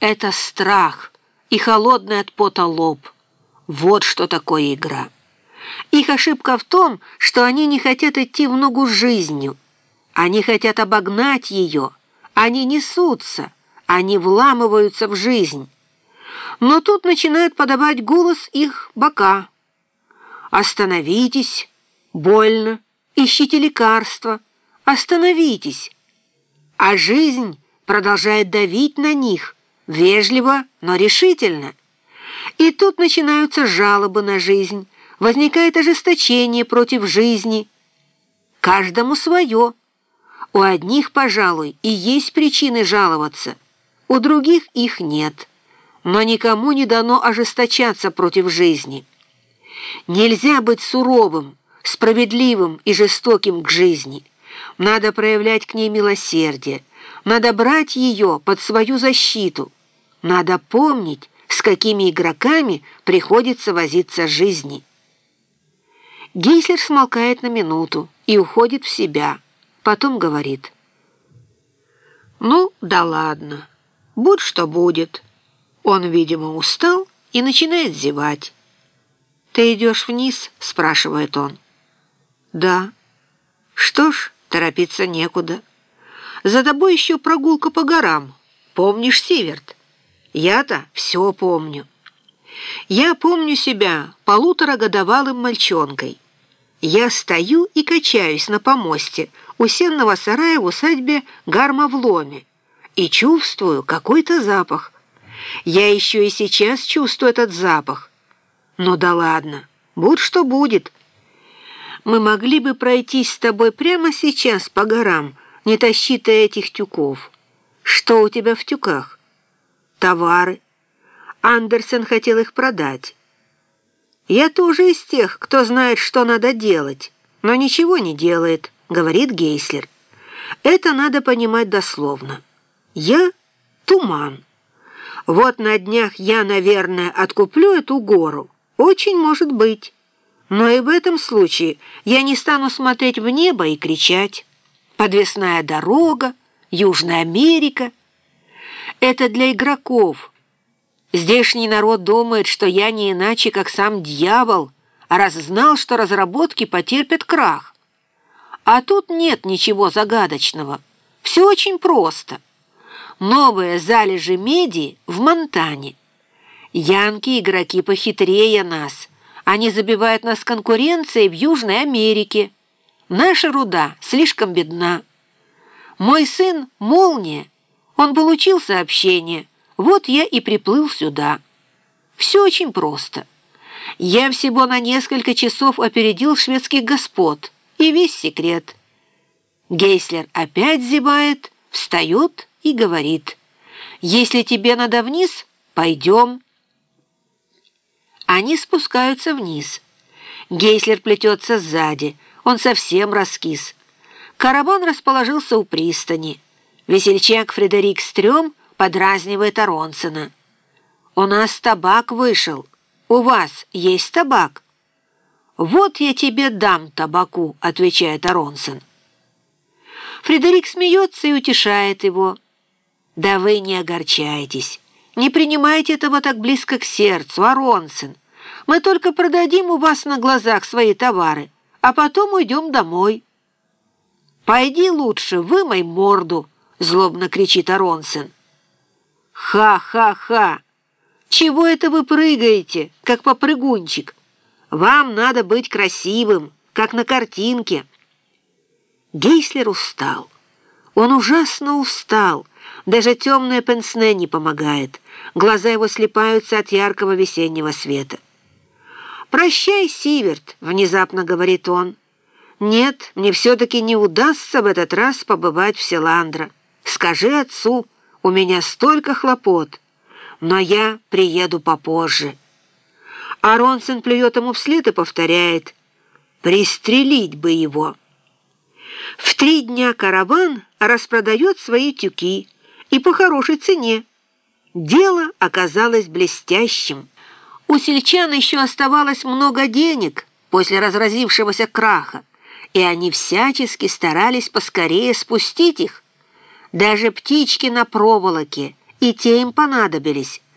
Это страх и холодный от пота лоб. Вот что такое игра. Их ошибка в том, что они не хотят идти в ногу с жизнью. Они хотят обогнать ее. Они несутся. Они вламываются в жизнь. Но тут начинает подавать голос их бока. «Остановитесь! Больно! Ищите лекарства! Остановитесь!» А жизнь продолжает давить на них, вежливо, но решительно. И тут начинаются жалобы на жизнь, возникает ожесточение против жизни. Каждому свое. У одних, пожалуй, и есть причины жаловаться, у других их нет. Но никому не дано ожесточаться против жизни. Нельзя быть суровым, справедливым и жестоким к жизни. Надо проявлять к ней милосердие, надо брать ее под свою защиту. Надо помнить, с какими игроками приходится возиться жизни. Гейслер смолкает на минуту и уходит в себя. Потом говорит. «Ну, да ладно. Будь что будет». Он, видимо, устал и начинает зевать. «Ты идешь вниз?» — спрашивает он. «Да». «Что ж, торопиться некуда». За тобой еще прогулка по горам. Помнишь, Сиверт? Я-то все помню. Я помню себя полуторагодовалым мальчонкой. Я стою и качаюсь на помосте у сенного сарая в усадьбе Гарма в Ломе и чувствую какой-то запах. Я еще и сейчас чувствую этот запах. Ну да ладно, будь что будет. Мы могли бы пройтись с тобой прямо сейчас по горам, не тащи ты этих тюков. Что у тебя в тюках? Товары. Андерсон хотел их продать. Я тоже из тех, кто знает, что надо делать, но ничего не делает, говорит Гейслер. Это надо понимать дословно. Я — туман. Вот на днях я, наверное, откуплю эту гору. Очень может быть. Но и в этом случае я не стану смотреть в небо и кричать подвесная дорога, Южная Америка. Это для игроков. Здешний народ думает, что я не иначе, как сам дьявол, раз знал, что разработки потерпят крах. А тут нет ничего загадочного. Все очень просто. Новые залежи меди в Монтане. Янки игроки похитрее нас. Они забивают нас конкуренцией в Южной Америке. Наша руда слишком бедна. Мой сын — молния. Он получил сообщение. Вот я и приплыл сюда. Все очень просто. Я всего на несколько часов опередил шведских господ. И весь секрет. Гейслер опять зевает, встает и говорит. «Если тебе надо вниз, пойдем». Они спускаются вниз. Гейслер плетется сзади — он совсем раскис. Караван расположился у пристани. Весельчак Фредерик Стрём подразнивает Аронсона. «У нас табак вышел. У вас есть табак?» «Вот я тебе дам табаку», — отвечает Аронсон. Фредерик смеется и утешает его. «Да вы не огорчайтесь. Не принимайте этого так близко к сердцу, Аронсон. Мы только продадим у вас на глазах свои товары» а потом уйдем домой». «Пойди лучше, вымой морду!» — злобно кричит Аронсен. «Ха-ха-ха! Чего это вы прыгаете, как попрыгунчик? Вам надо быть красивым, как на картинке». Гейслер устал. Он ужасно устал. Даже темное пенсне не помогает. Глаза его слепаются от яркого весеннего света. «Прощай, Сиверт», — внезапно говорит он. «Нет, мне все-таки не удастся в этот раз побывать в Селандро. Скажи отцу, у меня столько хлопот, но я приеду попозже». Аронсон плюет ему вслед и повторяет «Пристрелить бы его». В три дня караван распродает свои тюки и по хорошей цене. Дело оказалось блестящим. У сельчан еще оставалось много денег после разразившегося краха, и они всячески старались поскорее спустить их. Даже птички на проволоке и те им понадобились,